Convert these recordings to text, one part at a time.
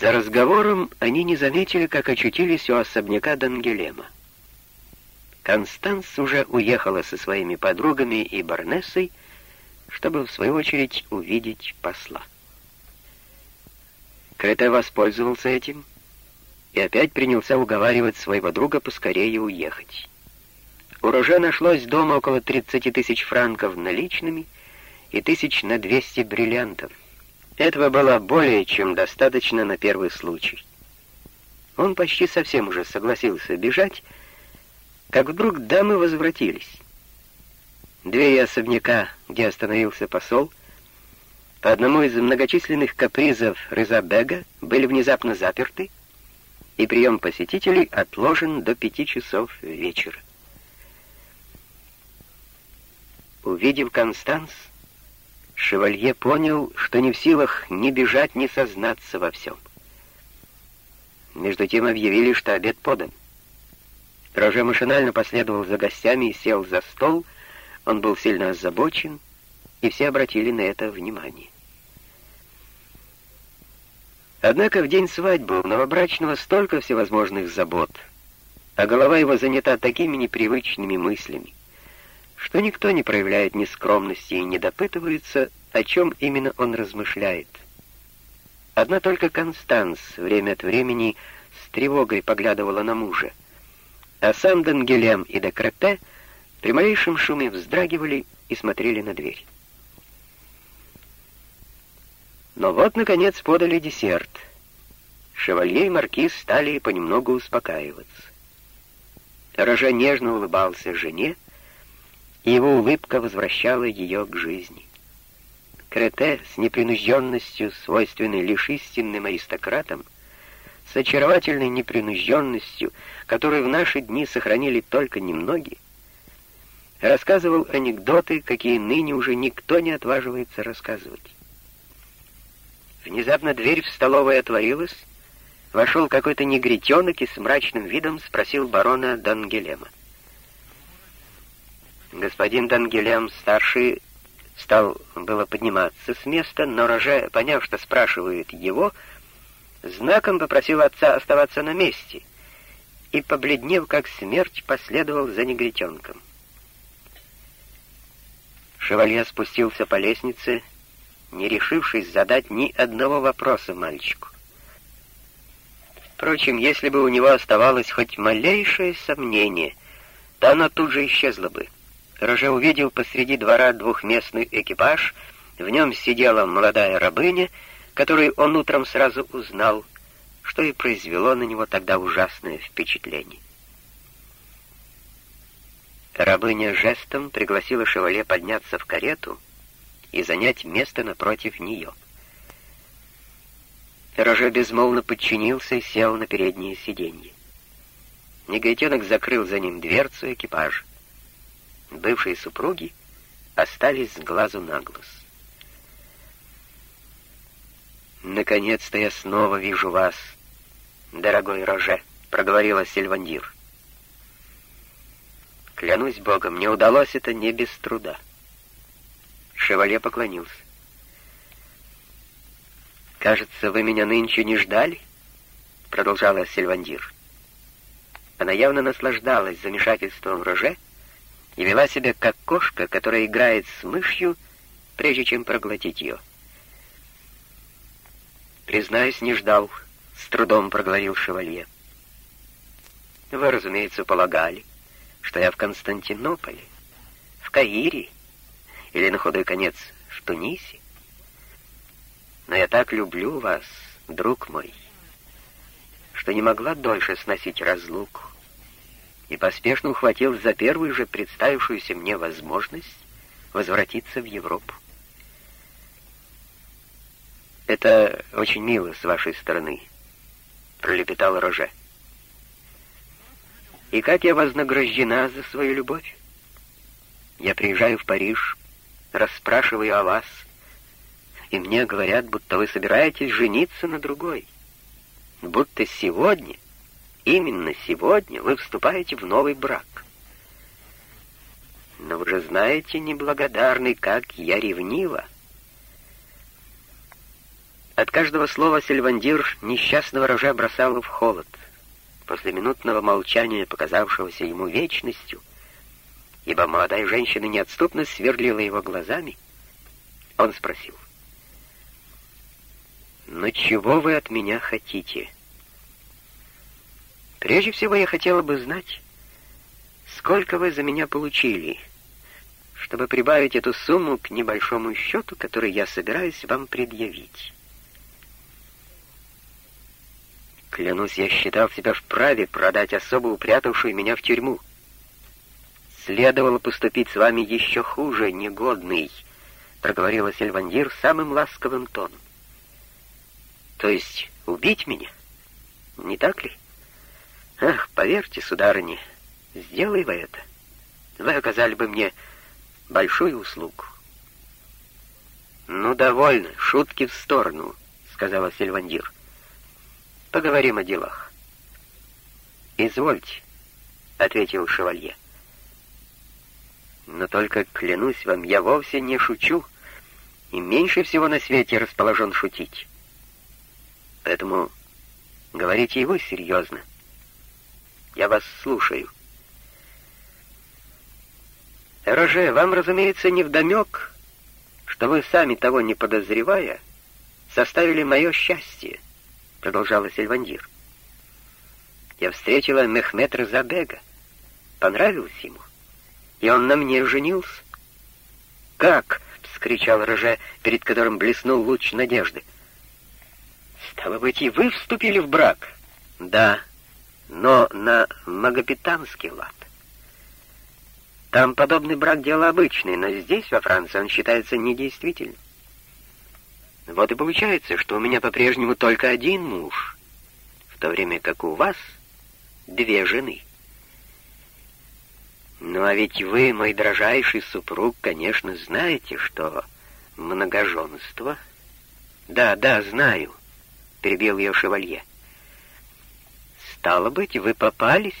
За разговором они не заметили, как очутились у особняка Дангелема. Констанс уже уехала со своими подругами и барнессой, чтобы, в свою очередь, увидеть посла. Крете воспользовался этим и опять принялся уговаривать своего друга поскорее уехать. У Роже нашлось дома около 30 тысяч франков наличными и тысяч на 200 бриллиантов. Этого было более чем достаточно на первый случай. Он почти совсем уже согласился бежать, как вдруг дамы возвратились. Двери особняка, где остановился посол, по одному из многочисленных капризов Рызабега были внезапно заперты, и прием посетителей отложен до пяти часов вечера. Увидев Констанс, Шевалье понял, что не в силах ни бежать, ни сознаться во всем. Между тем объявили, что обед подан. Роже машинально последовал за гостями и сел за стол. Он был сильно озабочен, и все обратили на это внимание. Однако в день свадьбы у новобрачного столько всевозможных забот, а голова его занята такими непривычными мыслями, что никто не проявляет ни скромности и не допытывается, о чем именно он размышляет. Одна только Констанс время от времени с тревогой поглядывала на мужа, а сам Дангелем и Декрепе при малейшем шуме вздрагивали и смотрели на дверь. Но вот, наконец, подали десерт. Шевалье и маркиз стали понемногу успокаиваться. Рожа нежно улыбался жене, и его улыбка возвращала ее к жизни. Крете с непринужденностью, свойственной лишь истинным аристократам, с очаровательной непринужденностью, которую в наши дни сохранили только немногие, рассказывал анекдоты, какие ныне уже никто не отваживается рассказывать. Внезапно дверь в столовой отворилась, вошел какой-то негритенок и с мрачным видом спросил барона Дангелема. Господин Дангелем, старший, стал было подниматься с места, но Роже, поняв, что спрашивает его, знаком попросил отца оставаться на месте и, побледнев как смерть, последовал за негритенком. Шевалье спустился по лестнице, не решившись задать ни одного вопроса мальчику. Впрочем, если бы у него оставалось хоть малейшее сомнение, то оно тут же исчезло бы. Роже увидел посреди двора двухместный экипаж, в нем сидела молодая рабыня, которую он утром сразу узнал, что и произвело на него тогда ужасное впечатление. Рабыня жестом пригласила Шевале подняться в карету и занять место напротив нее. Роже безмолвно подчинился и сел на переднее сиденье. Негритенок закрыл за ним дверцу экипажа бывшие супруги остались с глазу на глаз. «Наконец-то я снова вижу вас, дорогой Роже», — проговорила Сильвандир. «Клянусь Богом, мне удалось это не без труда». Шевале поклонился. «Кажется, вы меня нынче не ждали?» — продолжала Сильвандир. Она явно наслаждалась замешательством Роже, — и вела себя как кошка, которая играет с мышью, прежде чем проглотить ее. «Признаюсь, не ждал», — с трудом проговорил шевалье. «Вы, разумеется, полагали, что я в Константинополе, в Каире или, на худой конец, в Тунисе. Но я так люблю вас, друг мой, что не могла дольше сносить разлуку и поспешно ухватил за первую же представившуюся мне возможность возвратиться в Европу. «Это очень мило с вашей стороны», — пролепетал Роже. «И как я вознаграждена за свою любовь? Я приезжаю в Париж, расспрашиваю о вас, и мне говорят, будто вы собираетесь жениться на другой, будто сегодня...» Именно сегодня вы вступаете в новый брак. Но вы же знаете, неблагодарный, как я ревнива. От каждого слова Сильвандир несчастного рожа бросал в холод. После минутного молчания, показавшегося ему вечностью, ибо молодая женщина неотступно сверлила его глазами, он спросил, «Но чего вы от меня хотите?» «Прежде всего я хотела бы знать, сколько вы за меня получили, чтобы прибавить эту сумму к небольшому счету, который я собираюсь вам предъявить». Клянусь, я считал себя вправе продать особо упрятавшую меня в тюрьму. Следовало поступить с вами еще хуже, негодный, — проговорила Сильвандир самым ласковым тоном. То есть убить меня? Не так ли? Ах, поверьте, сударыня, сделай вы это. Вы оказали бы мне большую услугу. «Ну, довольно, шутки в сторону», — сказала Сильвандир. «Поговорим о делах». «Извольте», — ответил шевалье. Но только, клянусь вам, я вовсе не шучу, и меньше всего на свете расположен шутить. Поэтому говорите его серьезно. Я вас слушаю. Роже, вам, разумеется, не вдомек, что вы, сами того не подозревая, составили мое счастье, — продолжала Сильвандир. Я встретила Мехметра Забега. Понравилось ему и он на мне женился?» «Как?» — вскричал Роже, перед которым блеснул луч надежды. «Стало быть, и вы вступили в брак?» «Да, но на магопитанский лад. Там подобный брак — дело обычное, но здесь, во Франции, он считается недействительным. Вот и получается, что у меня по-прежнему только один муж, в то время как у вас две жены». Ну а ведь вы, мой дрожайший супруг, конечно, знаете, что многоженство... Да, да, знаю, перебил ее шевалье. Стало быть, вы попались.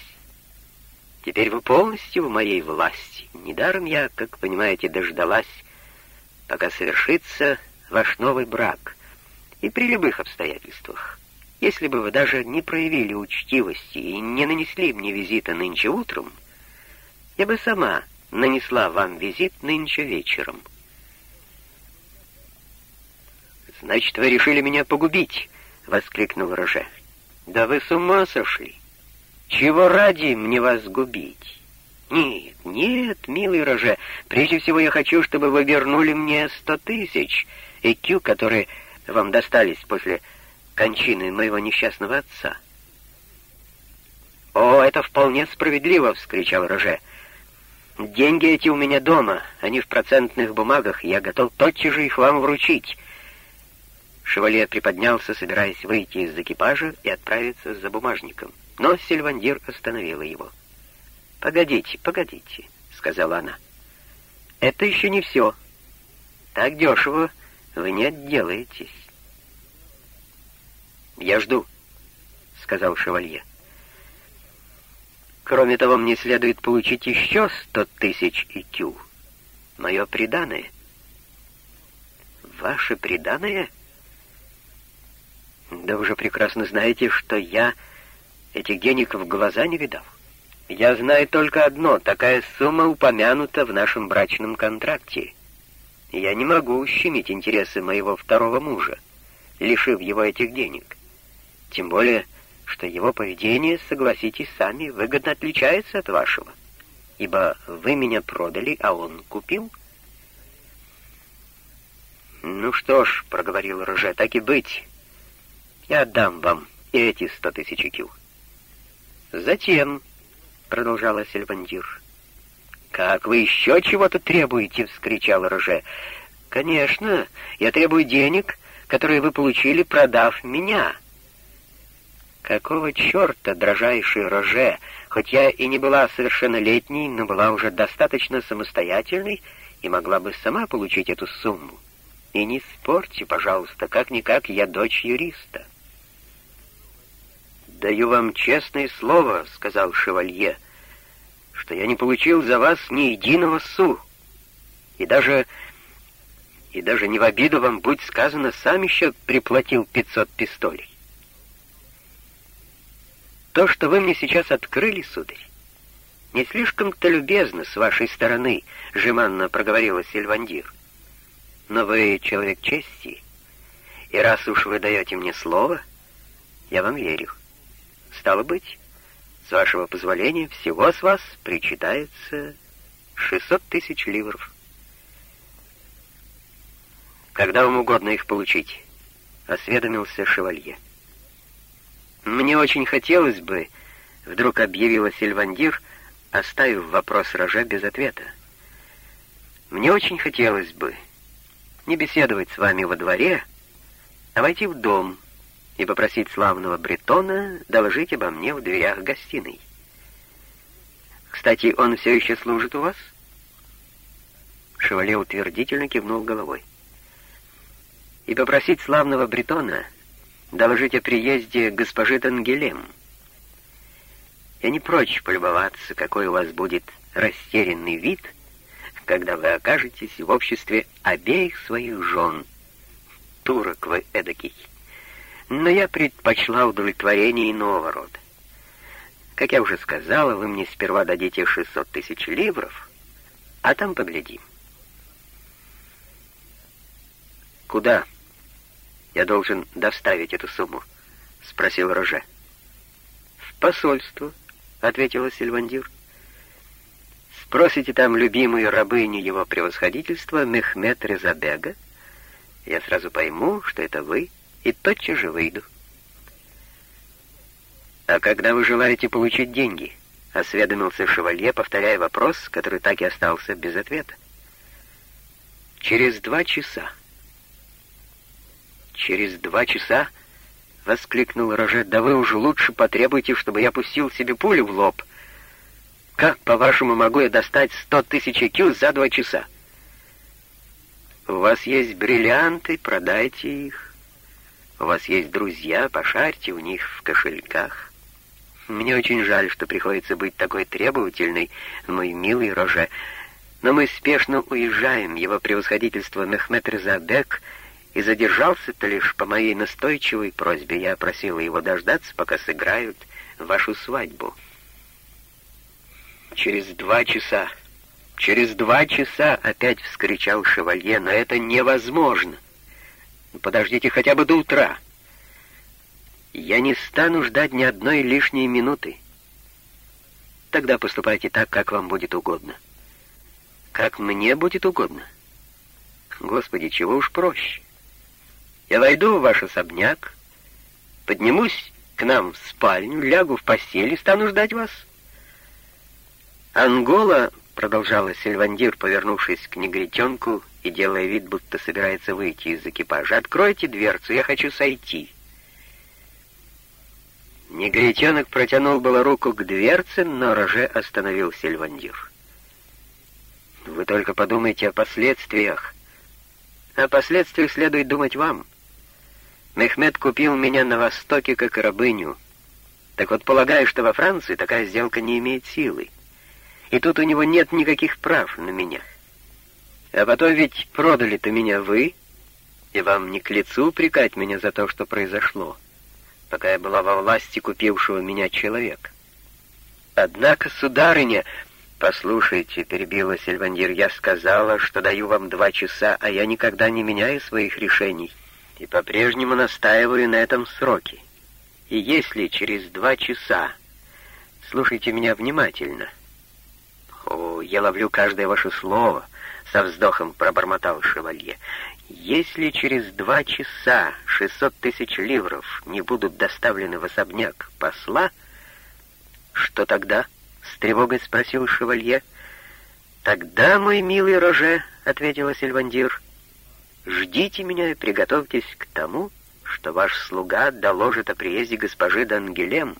Теперь вы полностью в моей власти. Недаром я, как понимаете, дождалась, пока совершится ваш новый брак. И при любых обстоятельствах. Если бы вы даже не проявили учтивости и не нанесли мне визита нынче утром, я бы сама нанесла вам визит нынче вечером. «Значит, вы решили меня погубить!» — воскликнул Роже. «Да вы с ума сошли! Чего ради мне вас губить?» «Нет, нет, милый Роже, прежде всего я хочу, чтобы вы вернули мне сто тысяч ЭКЮ, которые вам достались после кончины моего несчастного отца». «О, это вполне справедливо!» — вскричал Роже. Деньги эти у меня дома, они в процентных бумагах, я готов тотчас же их вам вручить». Шевалье приподнялся, собираясь выйти из экипажа и отправиться за бумажником. Но Сильвандир остановила его. «Погодите, погодите», — сказала она. «Это еще не все. Так дешево вы не отделаетесь». «Я жду», — сказал шевалье. Кроме того, мне следует получить еще сто тысяч икю. Мое преданное. Ваше преданное? Да вы же прекрасно знаете, что я этих денег в глаза не видал. Я знаю только одно, такая сумма упомянута в нашем брачном контракте. Я не могу ущемить интересы моего второго мужа, лишив его этих денег. Тем более что его поведение, согласитесь сами, выгодно отличается от вашего, ибо вы меня продали, а он купил. «Ну что ж», — проговорил Роже, — «так и быть. Я отдам вам эти сто тысяч кю». «Затем», — продолжала Сильвандир, — «как вы еще чего-то требуете?» — вскричал Роже. «Конечно, я требую денег, которые вы получили, продав меня». Какого черта, дрожайший Роже, хоть я и не была совершеннолетней, но была уже достаточно самостоятельной и могла бы сама получить эту сумму? И не спорьте, пожалуйста, как-никак я дочь юриста. «Даю вам честное слово», — сказал шевалье, — «что я не получил за вас ни единого су. И даже... И даже не в обиду вам, будь сказано, сам еще приплатил 500 пистолей. То, что вы мне сейчас открыли, сударь, не слишком-то любезно с вашей стороны, жеманно проговорила Сильвандир. Но вы человек чести, и раз уж вы даете мне слово, я вам верю. Стало быть, с вашего позволения, всего с вас причитается 600 тысяч ливров. Когда вам угодно их получить, осведомился шевалье. Мне очень хотелось бы, вдруг объявила Сильвандир, оставив вопрос Роже без ответа. Мне очень хотелось бы не беседовать с вами во дворе, а войти в дом и попросить славного бретона доложить обо мне в дверях гостиной. Кстати, он все еще служит у вас? Шевале утвердительно кивнул головой. И попросить славного бретона доложить о приезде госпожи Тангелем. Я не прочь полюбоваться, какой у вас будет растерянный вид, когда вы окажетесь в обществе обеих своих жен. Турок вы эдакий но я предпочла удовлетворение иного рода. Как я уже сказала, вы мне сперва дадите 600 тысяч ливров, а там поглядим. «Куда я должен доставить эту сумму?» — спросил Роже. «В посольство», — ответила Сильвандир. «Спросите там любимую рабыню его превосходительства Мехмед Резабега. Я сразу пойму, что это вы» и тотчас же выйду. «А когда вы желаете получить деньги?» — осведомился шевалье, повторяя вопрос, который так и остался без ответа. «Через два часа». «Через два часа?» — воскликнул Роже. «Да вы уже лучше потребуйте, чтобы я пустил себе пулю в лоб. Как, по-вашему, могу я достать сто тысяч кю за два часа?» «У вас есть бриллианты, продайте их. У вас есть друзья, пошарьте у них в кошельках. Мне очень жаль, что приходится быть такой требовательной, мой милый Роже, но мы спешно уезжаем, его превосходительство Мехмед Резабек, и задержался-то лишь по моей настойчивой просьбе. Я просила его дождаться, пока сыграют вашу свадьбу. Через два часа, через два часа опять вскричал шевалье, но это невозможно. Подождите хотя бы до утра. Я не стану ждать ни одной лишней минуты. Тогда поступайте так, как вам будет угодно. Как мне будет угодно. Господи, чего уж проще. Я войду в ваш особняк, поднимусь к нам в спальню, лягу в постель и стану ждать вас. Ангола, продолжала Сильвандир, повернувшись к негритенку, и делая вид, будто собирается выйти из экипажа. «Откройте дверцу, я хочу сойти». Негритенок протянул было руку к дверце, но Роже остановил Сильвандир. «Вы только подумайте о последствиях. О последствиях следует думать вам. Мехмед купил меня на Востоке как рабыню. Так вот, полагаю, что во Франции такая сделка не имеет силы. И тут у него нет никаких прав на меня». А потом ведь продали-то меня вы, и вам не к лицу упрекать меня за то, что произошло, пока я была во власти купившего меня человека. Однако, сударыня, послушайте, перебила Сильвандир, я сказала, что даю вам два часа, а я никогда не меняю своих решений и по-прежнему настаиваю на этом сроке. И если через два часа, слушайте меня внимательно, о, я ловлю каждое ваше слово —— со вздохом пробормотал шевалье. «Если через два часа шестьсот тысяч ливров не будут доставлены в особняк посла, что тогда?» — с тревогой спросил шевалье. «Тогда, мой милый Роже», — ответила Сильвандир, — «ждите меня и приготовьтесь к тому, что ваш слуга доложит о приезде госпожи Дангелем,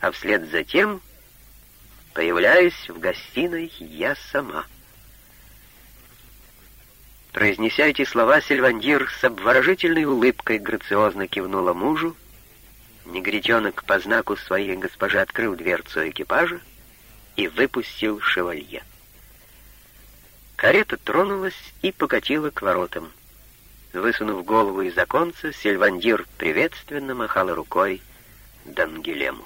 а вслед за тем появляюсь в гостиной я сама». Произнеся эти слова, Сильвандир с обворожительной улыбкой грациозно кивнула мужу. Негритенок по знаку своей госпожи открыл дверцу экипажа и выпустил шевалье. Карета тронулась и покатила к воротам. Высунув голову из оконца, Сильвандир приветственно махал рукой Дангелему.